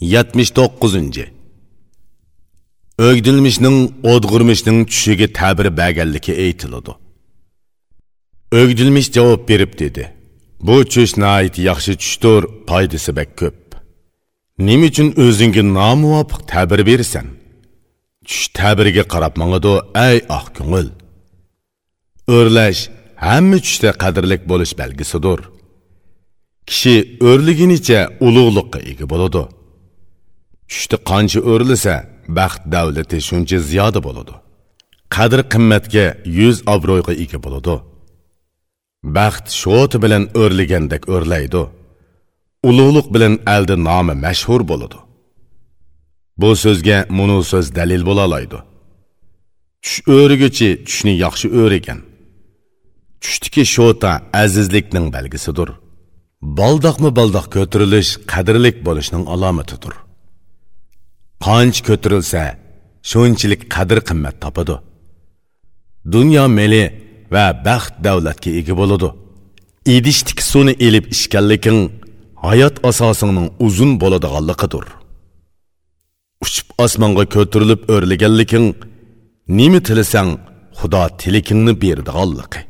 79. Ögdilmişning o'dg'irmishning tushiga ta'bir berganligi aytiladi. Ögdilmish javob berib dedi. Bu tush nayt yaxshi tushdir, foydasi bek ko'p. Nima uchun o'zingga nomuvofiq ta'bir bersan? Tush ta'biriga qarab mangadi, ay oq ah ko'ngil. O'rlash hamma tushda qadrlik bo'lish belgisidir. Kishi o'rliginicha ulug'liqqa ega bo'ladi. Tushdi qancha o'rilsa baxt davlati shuncha ziyoda bo'ladi. Qadr qimmatga yuz obro'yga ega bo'ladi. Baxt shoti bilan o'rligandek o'rlaydi. Ulug'liq bilan aldi nomi mashhur bo'ladi. Bu so'zga munu so'z dalil bo'la oladi. Tush o'riguchi tushni yaxshi o'rigan. Tushdiki shota azizlikning belgisidir. Baldoqmi baldoq ko'tarilish qadrlik bo'lishning alomatidir. Qancha ko'tarilsa shunchalik qadr qimmat topadi. Dunyo meli va baxt davlatga ega bo'ladi. Idishdiki suvni elib ichganliging hayot asosingning uzun bo'ladiganligidir. Uchib osmonga ko'tarilib o'rlaganliging nima tilasang xudo tilikingni beradiganligi.